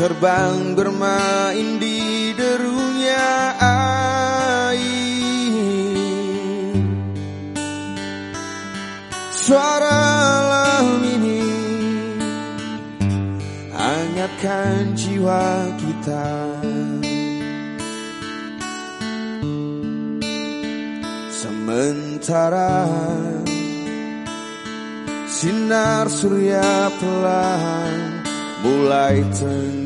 terbang bermain di derunya air. Suara laut ini hangatkan jiwa kita. Sementara Sinar surya pelan mulai tenggelam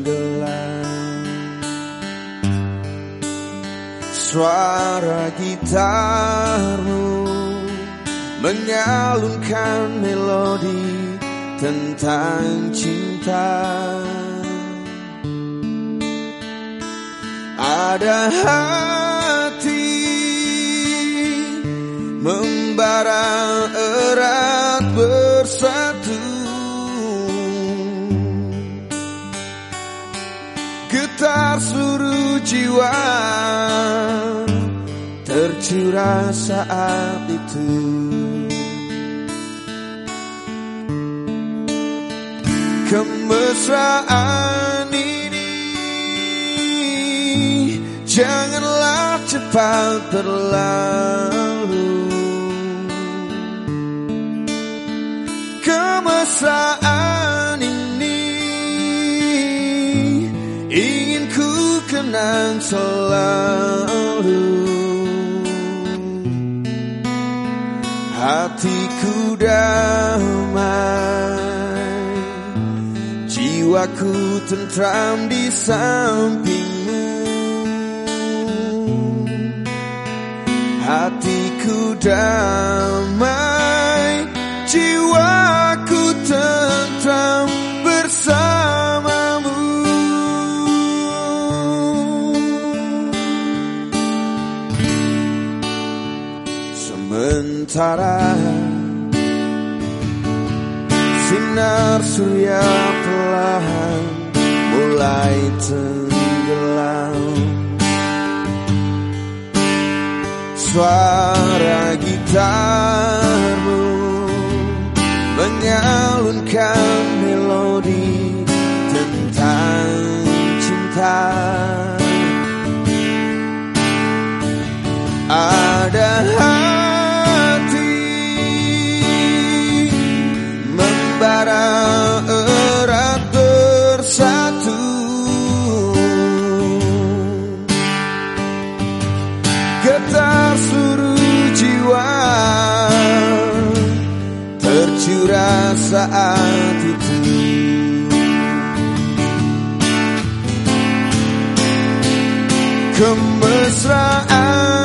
Suara gitarmu menyalunkan melodi tentang cinta. Ada hati membara erat bersatu. Getar seluruh jiwa tercurah saat itu. Kemesraan ini Janganlah cepat berlalu. Kemesraan ini Ingin ku kenang selalu Hatiku damai Jiwaku tentram di sampingmu. Hatiku damai Jiwaku tentram bersamamu. Sementara Sinar surya perlahan mulai tenggelam. Suara gitarmu menyalunkan melodi tentang cinta. Ada hati erat bersatu. Getar seluruh jiwa tercurah saat itu. Kemesraan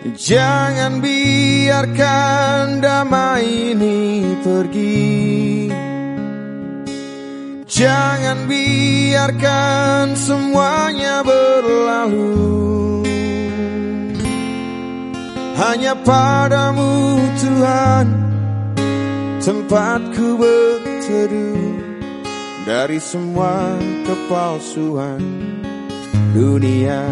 Jangan biarkan damai ini pergi. Jangan biarkan semuanya berlalu. Hanya padamu Tuhan Tempatku berteduh. Dari semua kepalsuan dunia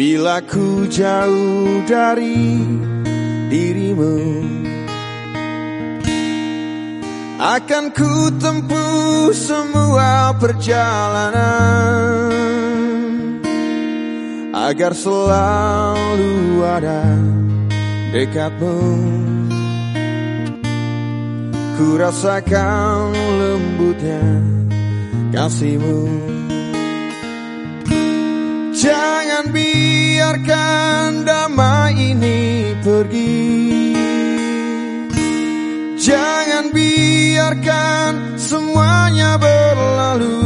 Bila ku jauh dari dirimu akan ku tempuh semua perjalanan Agar selalu ada dekatmu. Ku rasakan lembutnya kasihmu Jangan biarkan damai ini pergi. Jangan biarkan semuanya berlalu.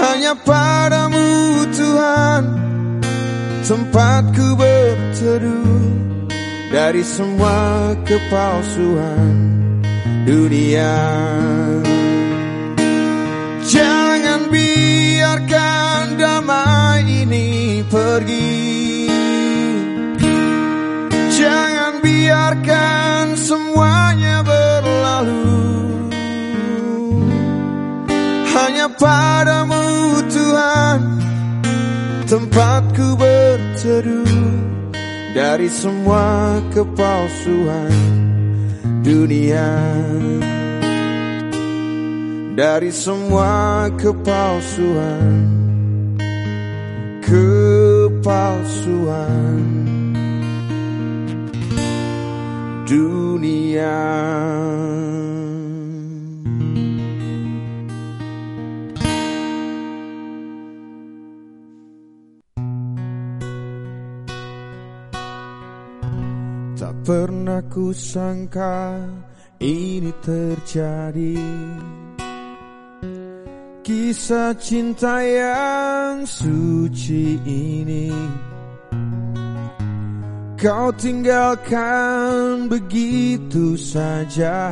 Hanya padamu Tuhan Tempatku berteduh. Dari semua kepalsuan dunia biarkan damai ini pergi. Jangan biarkan semuanya berlalu. Hanya padamu Tuhan Tempatku berteduh. Dari semua kepalsuan dunia Dari semua kepalsuan. Kepalsuan. Dunia. Tak pernah ku sangka ini terjadi Kisah cinta yang suci ini. Kau tinggalkan begitu saja.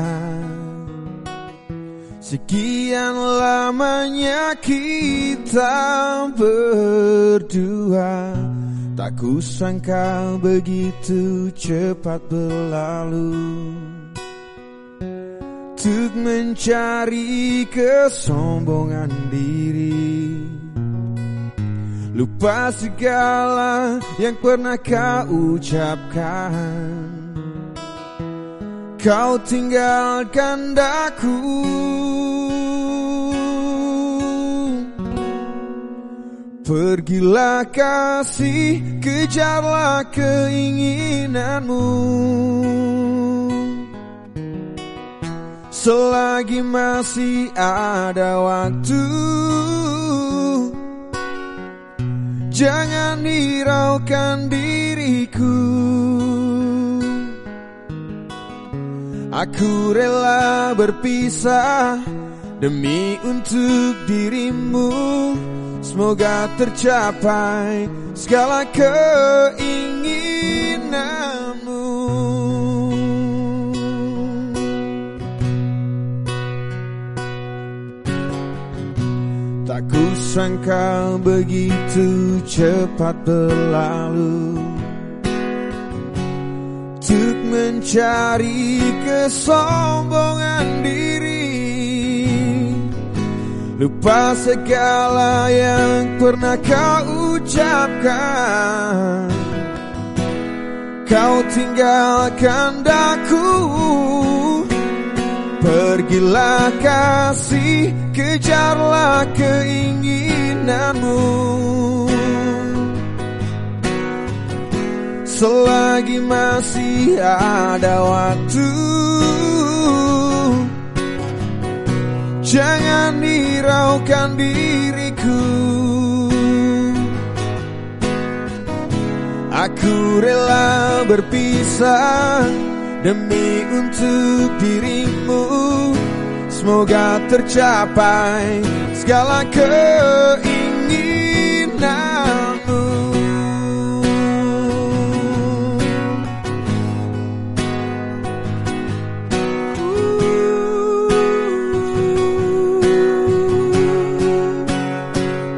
Sekian lamanya kita berdua. Tak kusangka begitu cepat berlalu Untuk mencari kesombongan diri. Lupa segala yang pernah kau ucapkan. Kau tinggalkan daku. Pergilah kasih, kejarlah keinginanmu Selagi masih ada waktu Jangan hiraukan diriku. Aku rela berpisah Demi untuk dirimu. Semoga tercapai segala keinginanmu kusangka begitu cepat berlalu. Untuk mencari kesombongan diri. Lupa segala yang pernah kau ucapkan. Kau tinggalkan daku. Pergilah kasih, kejarlah keinginanmu. Selagi masih ada waktu Jangan hiraukan diriku. Aku rela berpisah Demi untuk dirimu Semoga tercapai segala keinginanmu.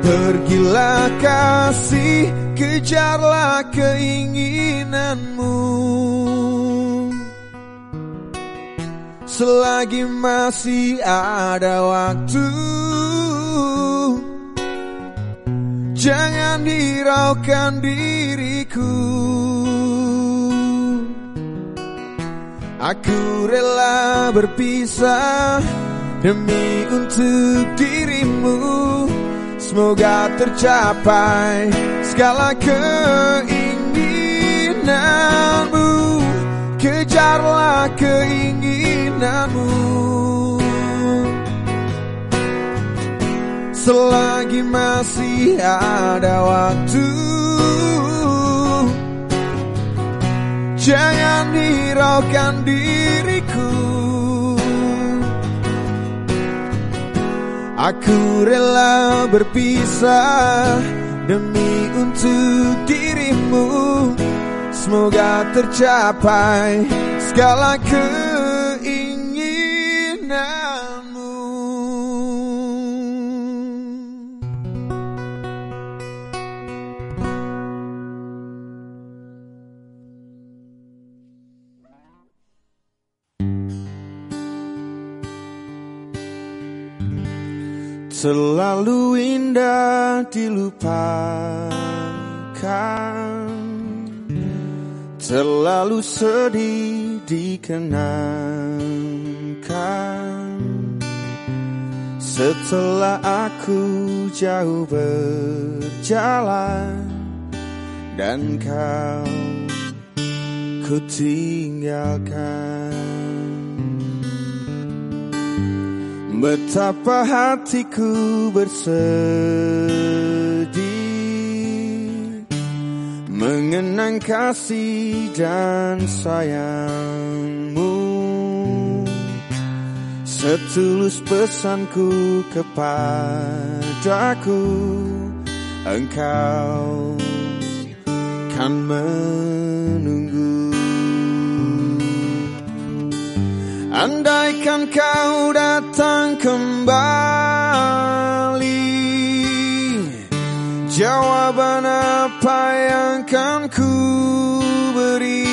Pergilah kasih, kejarlah keinginanmu selagi masih ada waktu Jangan hiraukan diriku. Aku rela berpisah Demi untuk dirimu. Semoga tercapai segala keinginanmu Kejarlah keinginanmu. Selagi masih ada waktu Jangan hiraukan diriku. Aku rela berpisah Demi untuk dirimu Semoga tercapai segala keinginanmu. Selalu indah dilupakan Terlalu sedih dikenangkan. Setelah aku jauh berjalan Dan kau ku tinggalkan Betapa hatiku bersedih Mengenang kasih dan sayangmu. Setulus pesanku kepadaku Engkau kan menunggu. Andaikan kau datang kembali Jawaban apa yang kan ku beri?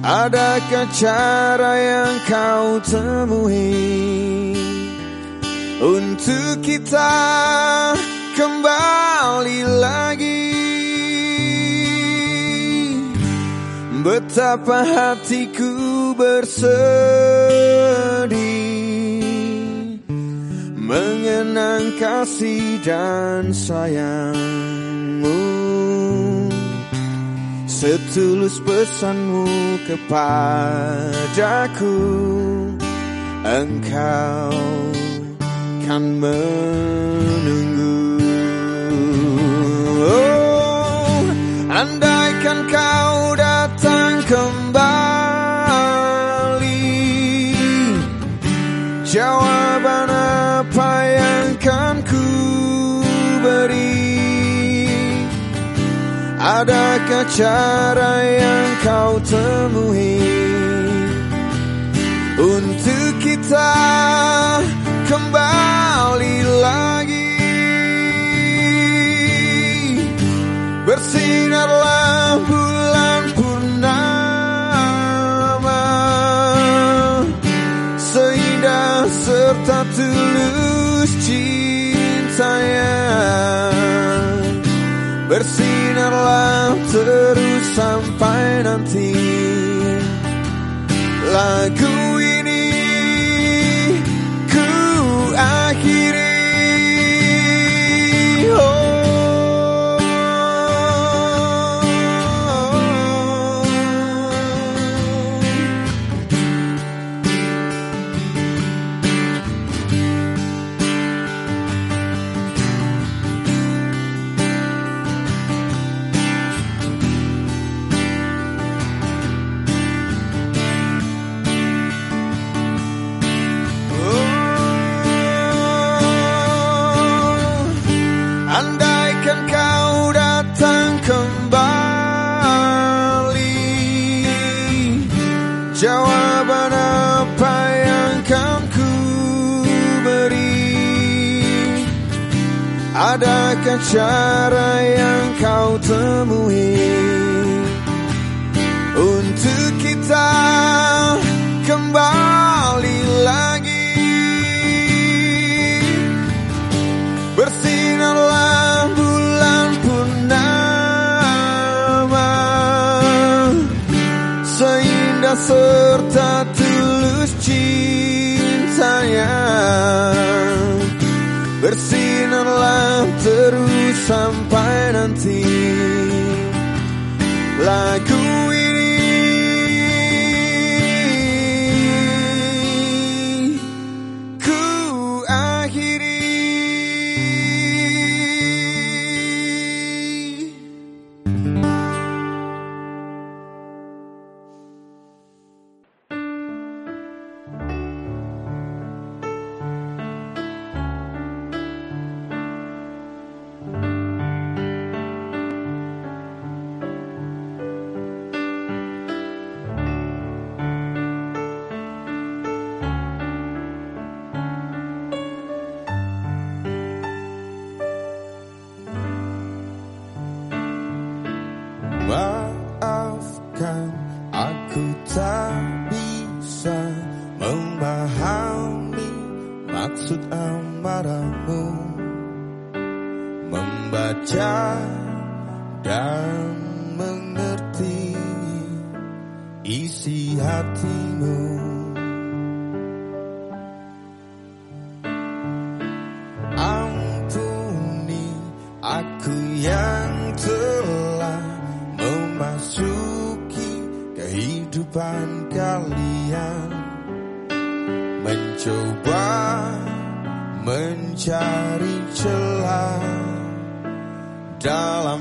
Adakah cara yang kau temui Untuk kita kembali lagi? Betapa hatiku bersedih mengenang kasih dan sayangmu. Setulus pesanmu kepadaku Engkau kan menunggu. Oh, Andaikan kau datang kembali Jawaban apa yang kan ku beri? Adakah cara yang kau temui Untuk kita kembali lagi? Bersinarlah bulan serta tulus cintanya. Bersinarlah terus sampai nanti. Lagu tak bisa memahami maksud amarahmu. Membaca dan mengerti isi hatimu. Cari celah dalam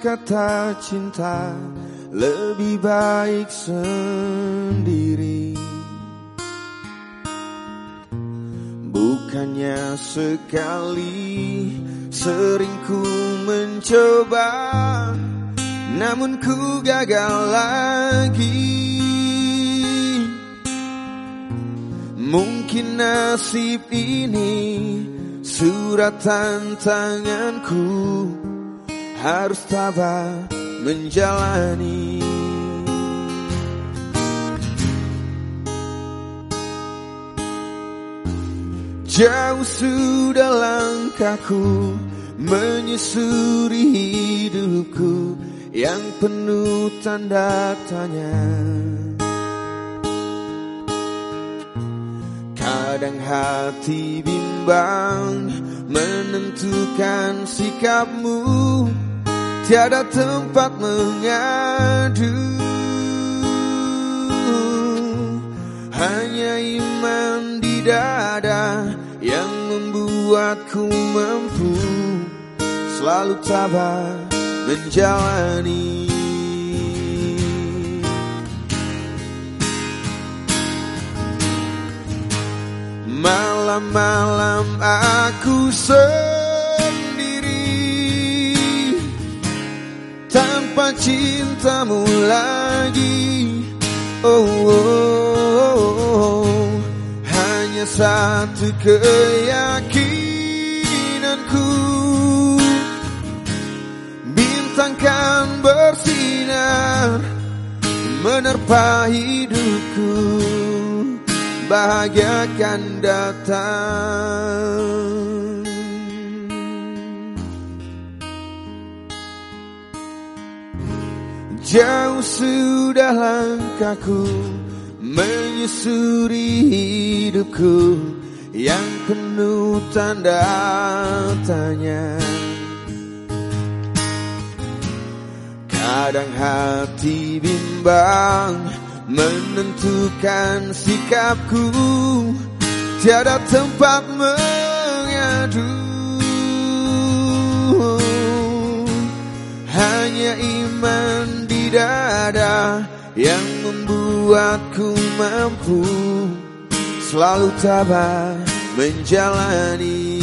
kata cinta lebih baik sendiri. Bukannya sekali sering ku mencoba, namun ku gagal lagi. Mungkin nasib ini surat tantanganku harus tabah menjalani. Jauh sudah langkahku menyusuri hidupku yang penuh tanda tanya. Kadang hati bimbang menentukan sikapmu Tiada tempat mengadu. Hanya iman di dada yang membuatku mampu Selalu tabah menjalani. Malam-malam aku sendiri Tanpa cintamu lagi oh, oh, oh. Hanya satu keyakinanku Bintang kan bersinar Menerpa hidupku bahagia akan datang. Jauh sudah langkahku menyusuri hidupku yang penuh tanda tanya. Kadang hati bimbang menentukan sikapku. Tiada tempat mengadu. Hanya iman dada yang membuatku mampu selalu tabah menjalani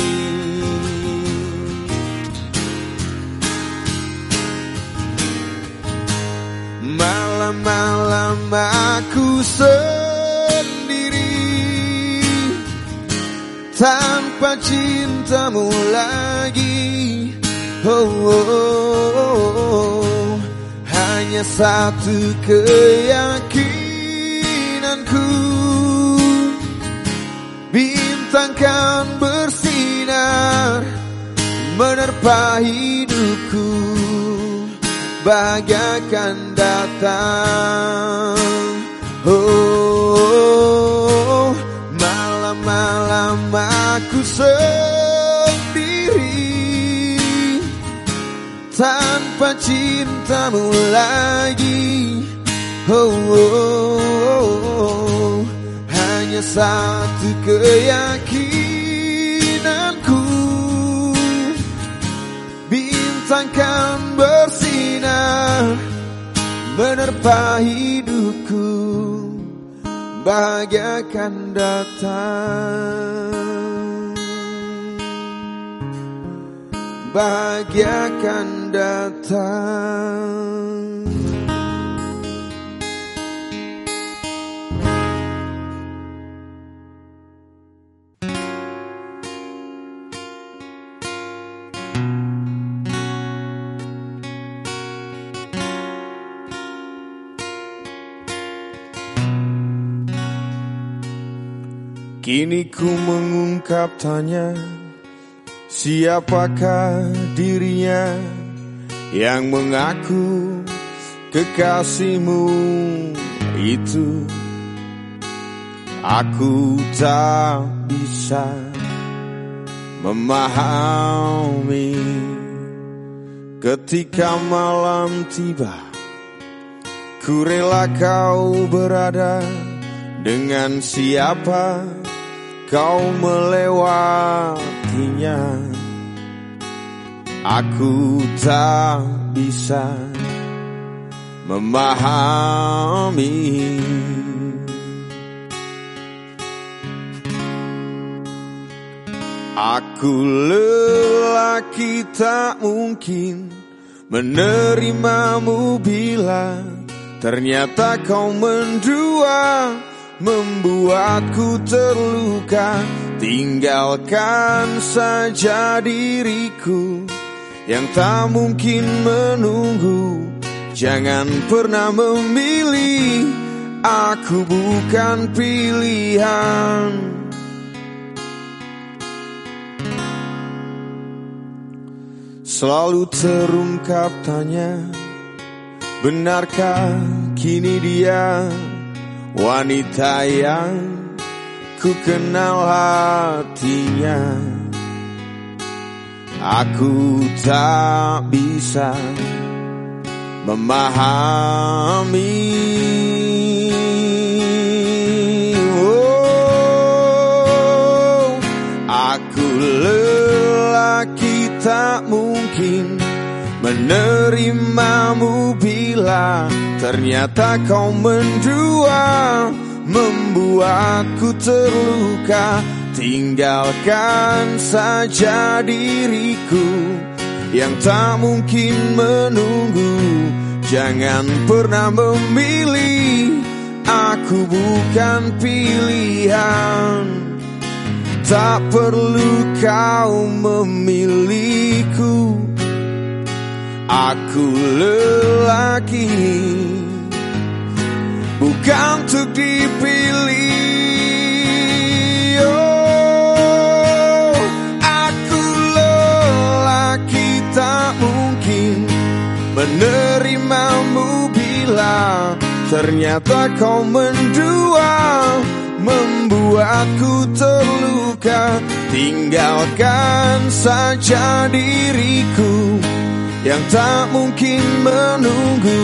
Malam-malam aku sendiri Tanpa cintamu lagi oh, oh, oh, oh. Hanya satu keyakinanku. Bintang kan bersinar Menerpa hidupku. Bagaikan datang. Oh Malam-malam aku sendiri Tanpa cintamu lagi. Oh, oh, oh. Hanya satu keyakinanku. Bintang kan bersinar Menerpa hidupku. Bagaikan datang Bagaikan datang. Kini ku mengungkap tanya Siapakah dirinya Yang mengaku kekasihmu itu? Aku tak bisa memahami. Ketika malam tiba Ku rela kau berada dengan siapa? Kau melewatinya Aku tak bisa memahami. Aku lelaki tak mungkin menerimamu bila Ternyata kau mendua membuatku terluka Tinggalkan saja diriku yang tak mungkin menunggu. Jangan pernah memilih Aku bukan pilihan. Selalu terungkap tanya Benarkah kini dia Wanita yang ku kenal hatinya. Aku tak bisa memahami. Oh, Aku lelaki tak mungkin menerimamu bila ternyata kau mendua membuatku terluka. Tinggalkan saja diriku yang tak mungkin menunggu. Jangan pernah memilih aku bukan pilihan. Tak perlu kau memiliku Aku lelaki Bukan untuk dipilih. Oh, Aku lelaki tak mungkin Menerimamu bila Ternyata kau mendua membuatku terluka. Tinggalkan saja diriku yang tak mungkin menunggu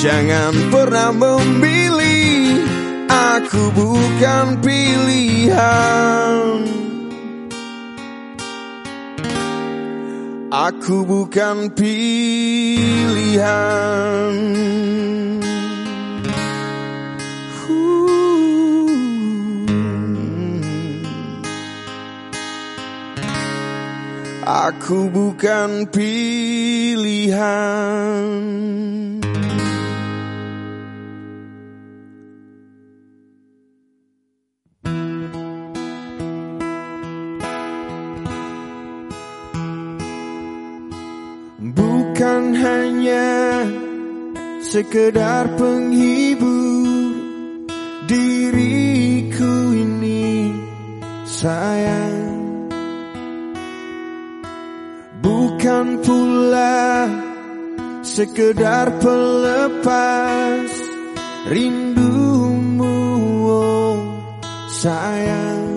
Jangan pernah memilih Aku bukan pilihan. Aku bukan pilihan. Aku bukan pilihan sekedar penghibur diriku ini sayang. Bukan pula sekedar pelepas rindumu oh sayang.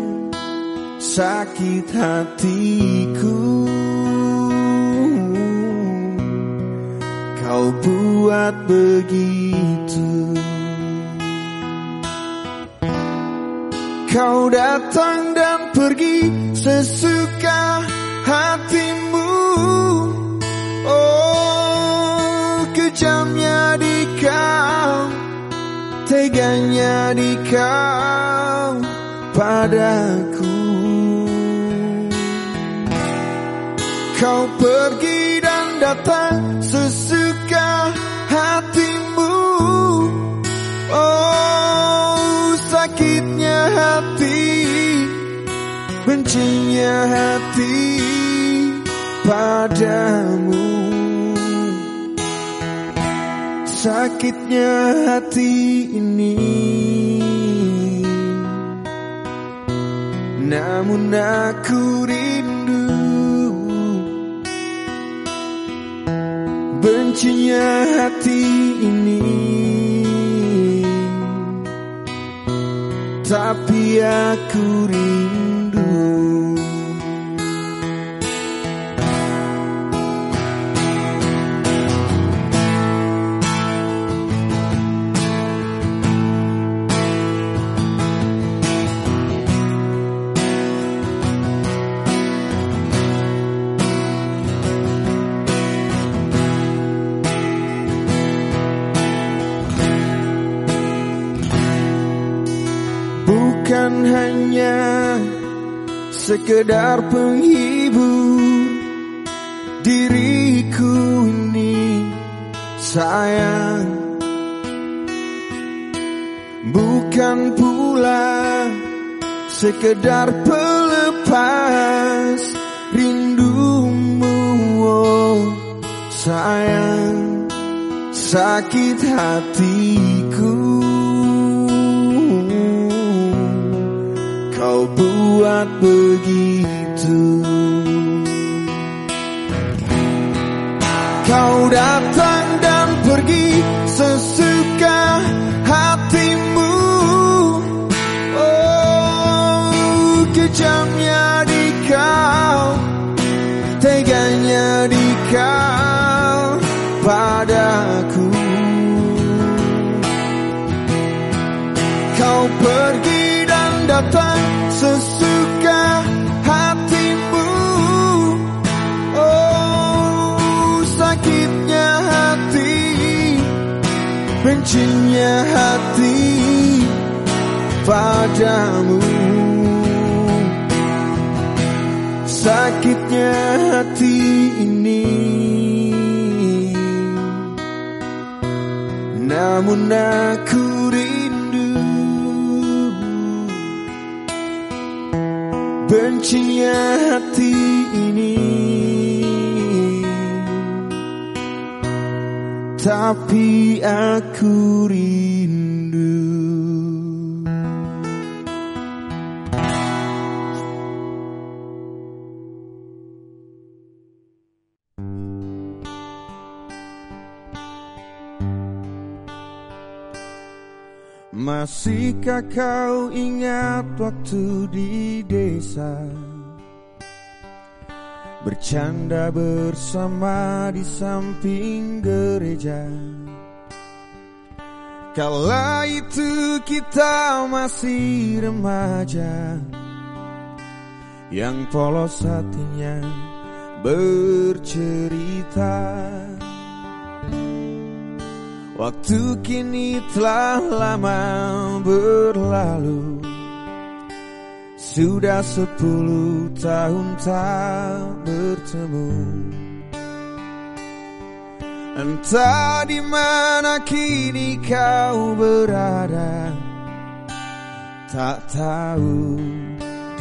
Sakit hatiku kau buat begitu. Kau datang dan pergi sesuka hatimu. Oh kejamnya di kau Teganya di kau padaku. Kau pergi dan datang sesuka hati Bencinya hati padamu. Sakitnya hati ini. Namun aku rindu. Bencinya hati aku rindu sekedar pelepas rindumu oh sayang sakit hatiku datang sesuka hatimu. Oh sakitnya hati Bencinya hati padamu. Sakitnya hati ini. Namun aku bencinya hati ini. Tapi aku rindu Masihkah kau ingat waktu di desa? Bercanda bersama di samping gereja. Kala itu kita masih remaja. Yang polos hatinya bercerita Waktu kini telah lama berlalu. Sudah sepuluh tahun tak bertemu. Entah di mana kini kau berada. Tak tahu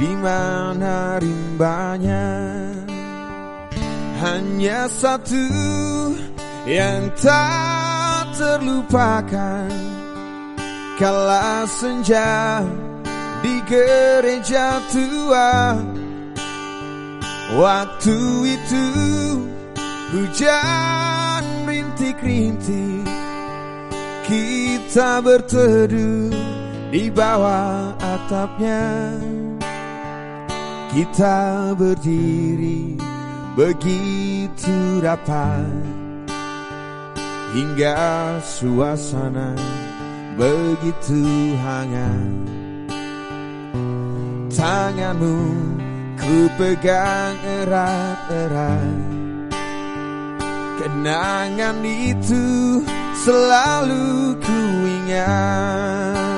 di mana rimbanya. Hanya satu yang tak terlupakan. Kala senja di gereja tua. Waktu itu hujan rintik-rintik. Kita berteduh di bawah atapnya. Kita berdiri begitu rapat Hingga suasana begitu hangat. Tanganmu ku pegang erat-erat. Kenangan itu selalu ku ingat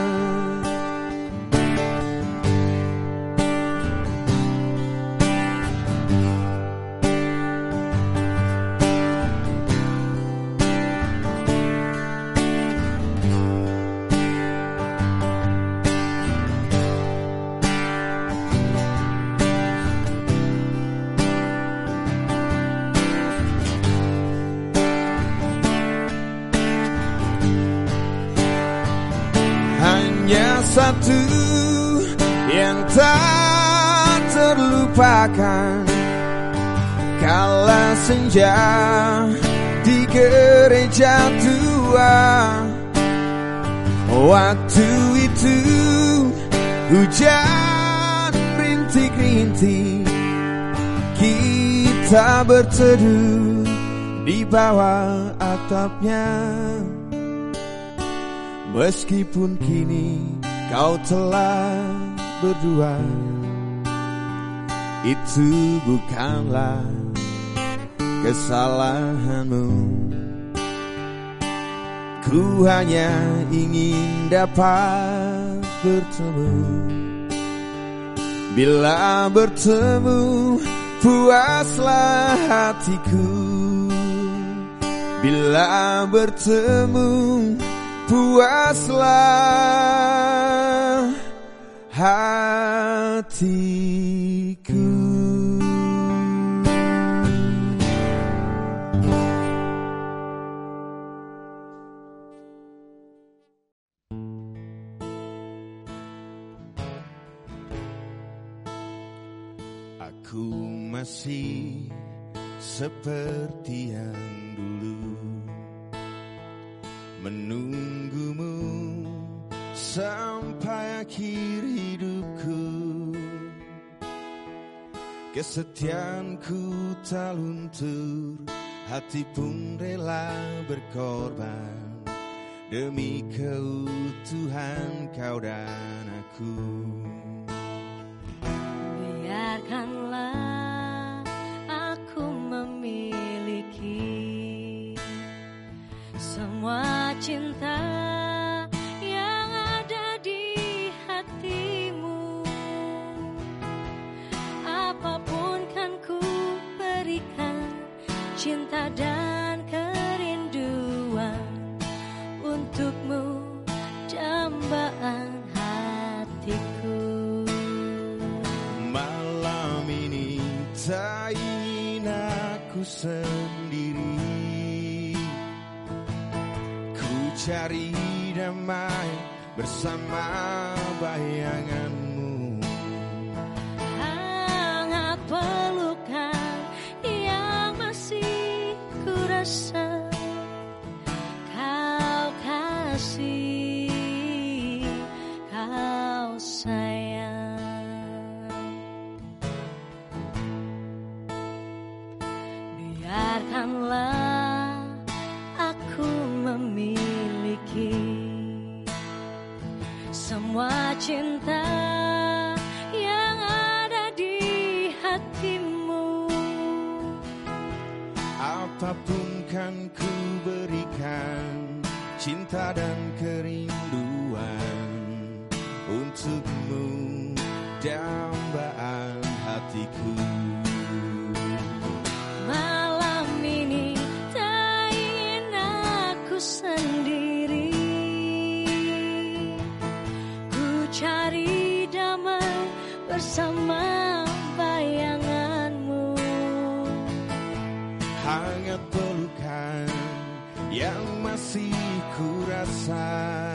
terlupakan Kala senja di gereja tua. Waktu itu hujan rintik-rintik Kita berteduh di bawah atapnya. Meskipun kini kau telah berdua Itu bukanlah kesalahanmu. Ku hanya ingin dapat bertemu. Bila bertemu puaslah hatiku. Bila bertemu puaslah hatiku. Hati pun rela berkorban demi keutuhan kau dan aku. Semua cinta yang ada di hatimu. Apa pun kan ku berikan Cinta dan kerinduan ku rasa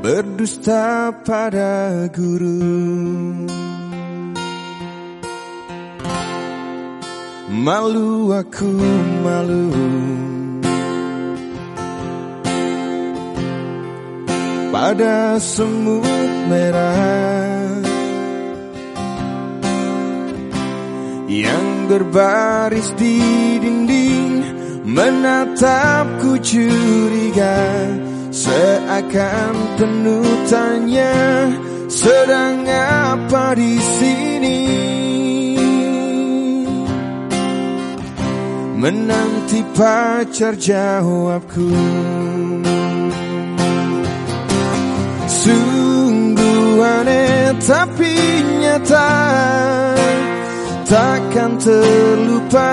berdusta pada guru. Malu aku malu. Pada semut merah. Yang berbaris di dinding Menatapku curiga Seakan penuh tanya Sedang apa di sini. Menanti pacar jawabku Sungguh aneh tapi nyata Takkan terlupa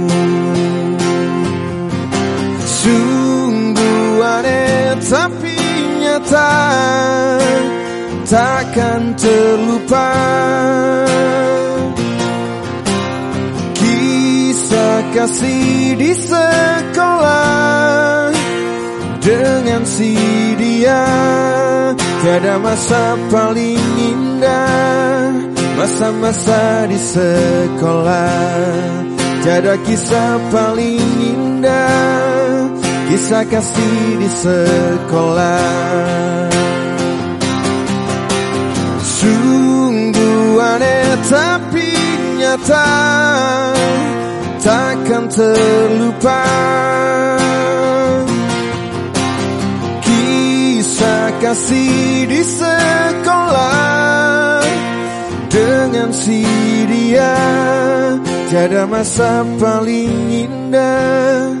Sungguh aneh tapi nyata Takkan terlupa. Kisah kasih di sekolah Dengan si dia. Tiada masa paling indah Masa-masa di sekolah. Tiada kisah paling indah. Kisah kasih di sekolah. Sungguh aneh tapi nyata Takkan terlupa. Kisah kasih di sekolah Dengan si dia Tiada masa paling indah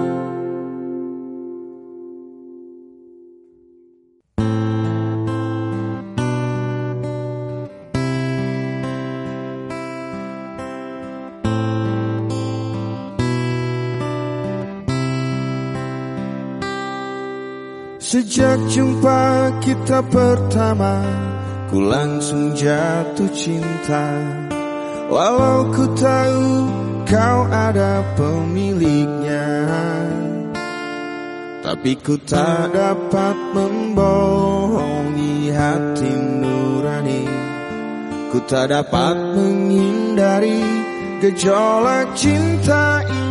Sejak jumpa kita pertama Ku langsung jatuh cinta. Walau ku tahu kau ada pemiliknya Tapi ku tak dapat membohongi hati nurani. Ku tak dapat menghindari gejolak cinta ini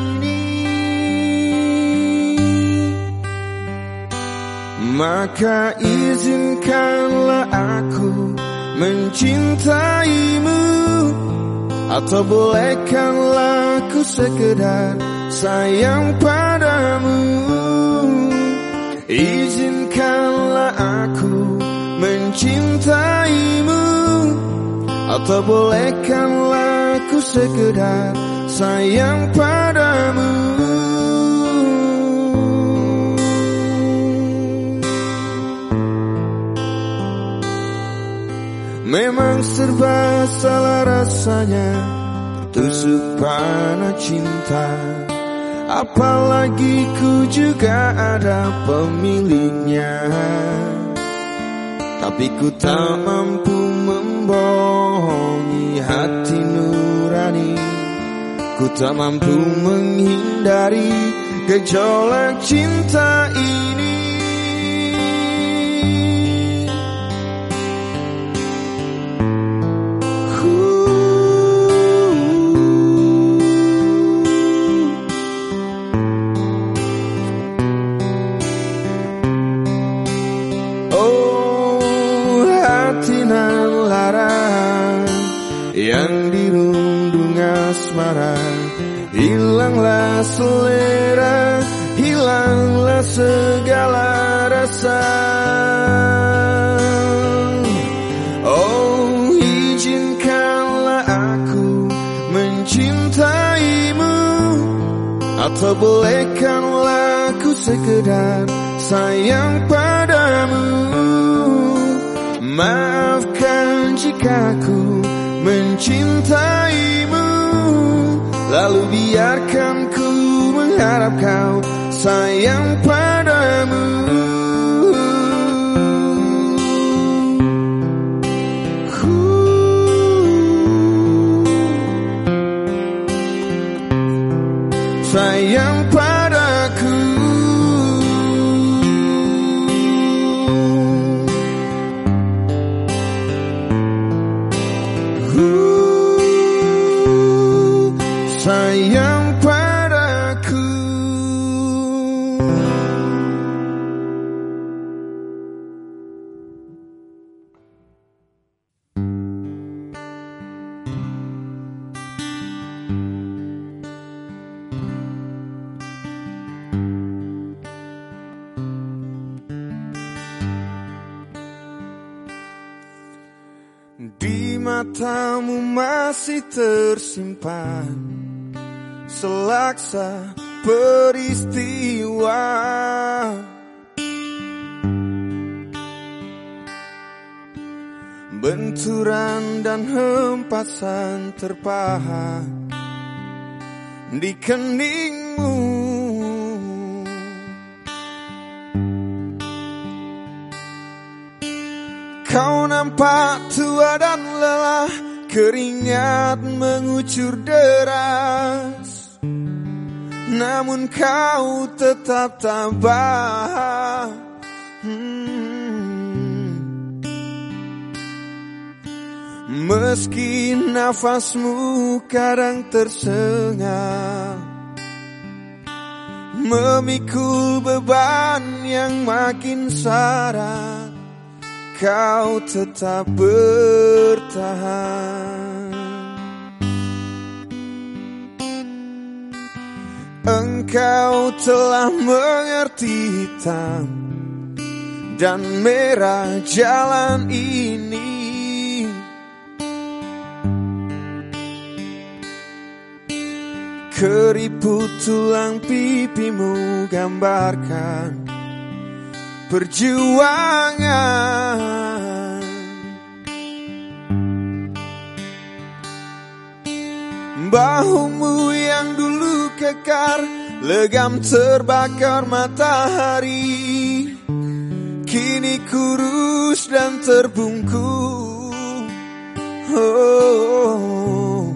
Maka izinkanlah aku mencintaimu Atau bolehkanlah aku sekedar sayang padamu. Izinkanlah aku mencintaimu Atau bolehkanlah aku sekedar sayang padamu Memang serba salah rasanya. Tertusuk panah cinta. Apalagi ku juga ada pemiliknya. Tapi ku tak mampu membohongi hati nurani. Ku tak mampu menghindari gejolak cinta ini Hilanglah selera Hilanglah segala rasa. Oh izinkanlah aku mencintaimu Atau bolehkanlah aku sekedar sayang padamu. Maafkan jika ku mencintaimu Lalu biarkan ku mengharap kau sayang padamu simpan selaksa peristiwa. Benturan dan hempasan terpahat di keningmu. Kau nampak tua dan lelah Keringat mengucur deras Namun kau tetap tabah hmm. Meski nafasmu kadang tersengal Memikul beban yang makin syarat kau tetap bertahan. Engkau telah mengerti hitam dan merah jalan ini. Keriput tulang pipimu gambarkan perjuangan Bahumu yang dulu kekar Legam terbakar matahari. Kini kurus dan terbungkus oh.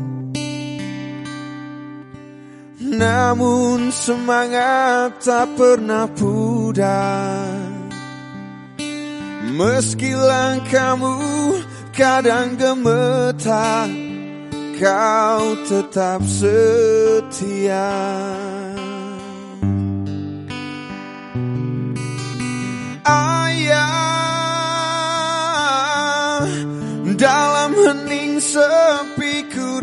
Namun semangat tak pernah pudar Meski langkahmu kadang gemetar Kau tetap setia. Ayah Dalam hening sepi ku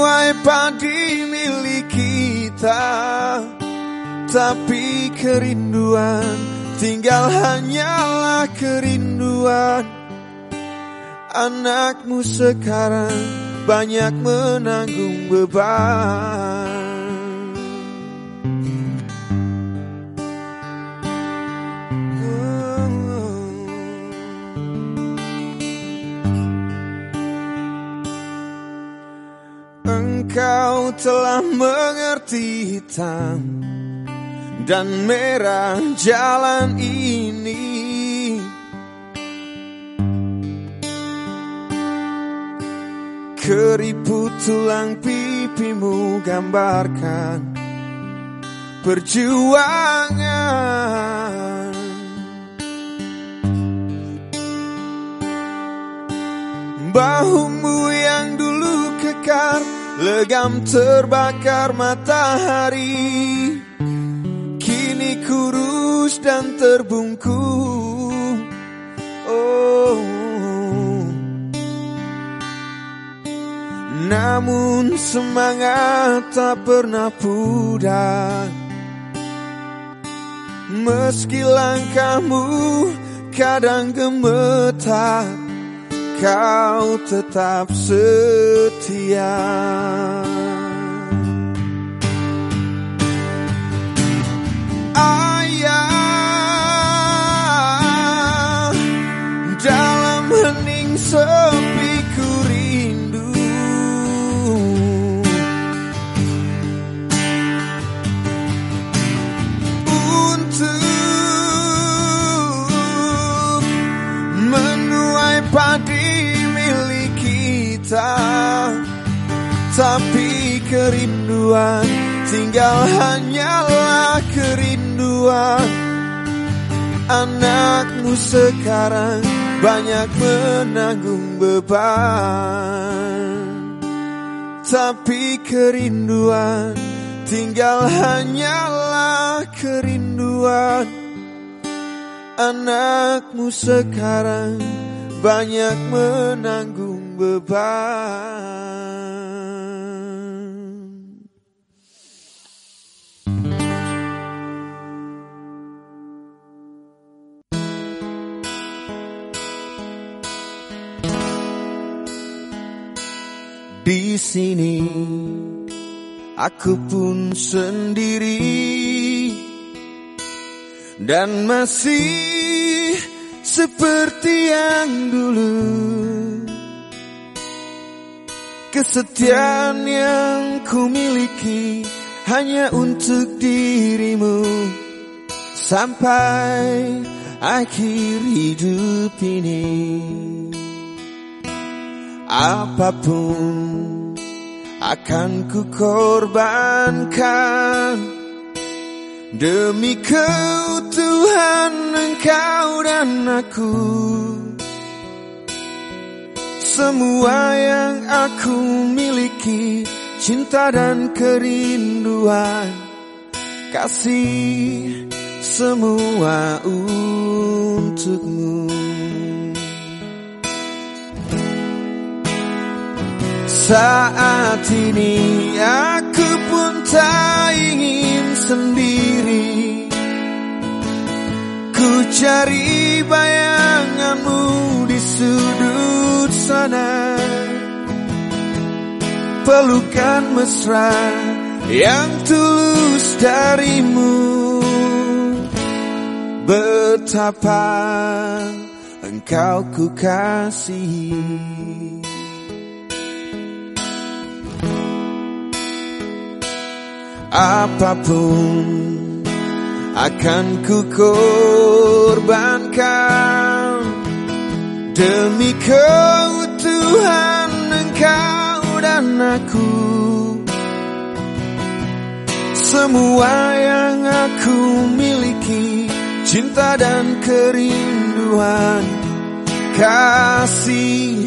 menuai padi milik kita Tapi kerinduan tinggal hanyalah kerinduan. Anakmu sekarang banyak menanggung beban Telah mengerti hitam dan merah jalan ini. Keriput tulang pipimu gambarkan perjuangan. Bahumu yang dulu kekar Legam terbakar matahari. Kini kurus dan terbungkus Oh. Namun semangat tak pernah pudar. Meski langkahmu kadang gemetar Kau tetap setia. Ayah Dalam hening sepi kita Tapi kerinduan tinggal hanyalah kerinduan. Anakmu sekarang banyak menanggung beban Tapi kerinduan tinggal hanyalah kerinduan. Anakmu sekarang banyak menanggung beban. Di sini aku pun sendiri. Dan masih seperti yang dulu Kesetiaan yang ku miliki hanya untuk dirimu sampai akhir hidup ini. Apa pun akan ku korbankan demi keutuhan engkau dan aku. Semua yang aku miliki Cinta dan kerinduan. Kasih semua untukmu. Saat ini aku pun tak ingin sendiri. Ku cari bayanganmu di sudut sana Pelukan mesra yang tulus darimu. Betapa engkau ku kasihi Apa pun akan ku korbankan Demi keutuhan engkau dan aku. Semua yang aku miliki Cinta dan kerinduan Kasih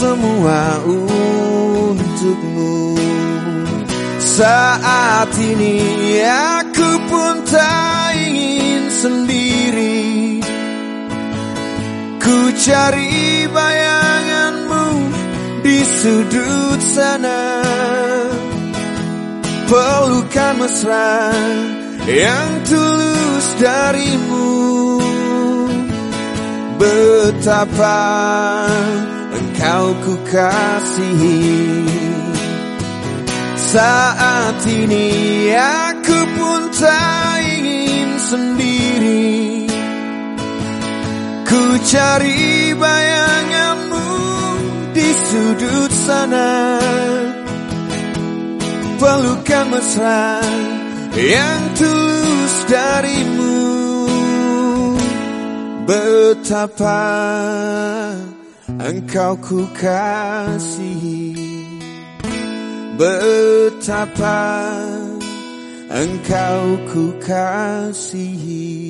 semua untukmu. Saat ini aku pun tak ingin sendiri Ku cari bayanganmu di sudut sana. Pelukan mesra yang tulus darimu. Betapa engkau ku kasihi. Saat ini aku pun tak ingin sendiri Ku cari bayanganmu di sudut sana. Pelukan mesra yang tulus darimu. Betapa engkau ku kasihi. Betapa engkau ku kasihi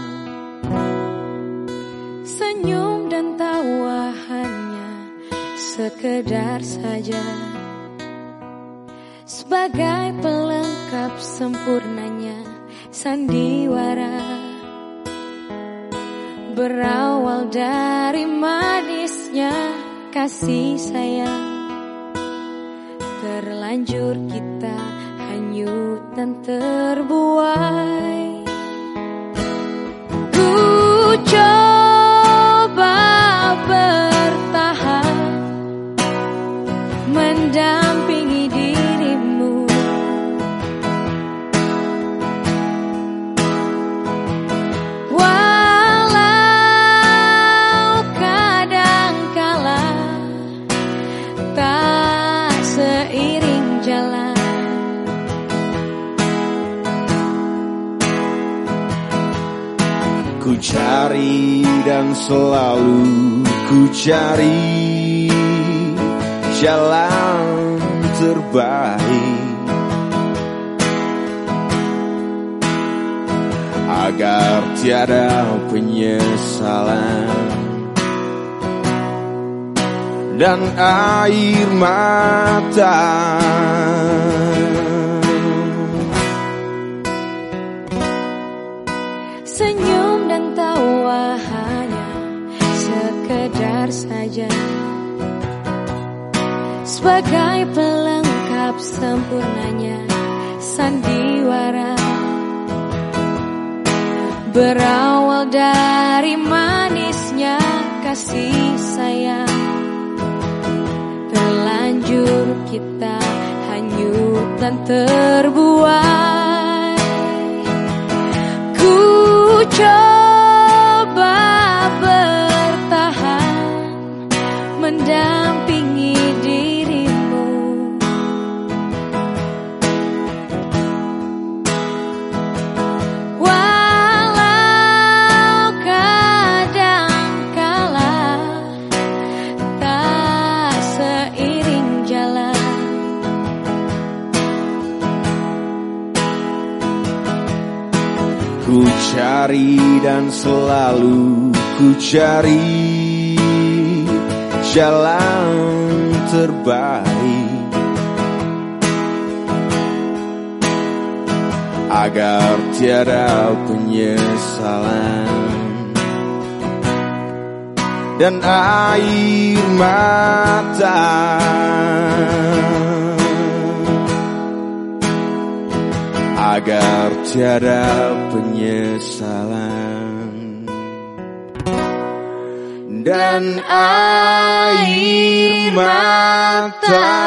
sekedar saja. Sebagai pelengkap sempurnanya sandiwara. Berawal dari manisnya kasih sayang. Terlanjur kita hanyut dan terbuai selalu ku cari jalan terbaik agar tiada penyesalan dan air mata. Sebagai pelengkap sempurnanya sandiwara. Berawal dari manisnya kasih sayang terlanjur kita hanyut dan terbuai. Ku coba bertahan mendampingi cari dan selalu ku cari jalan terbaik. Agar tiada penyesalan. Dan air mata agar tiada penyesalan. Dan air mata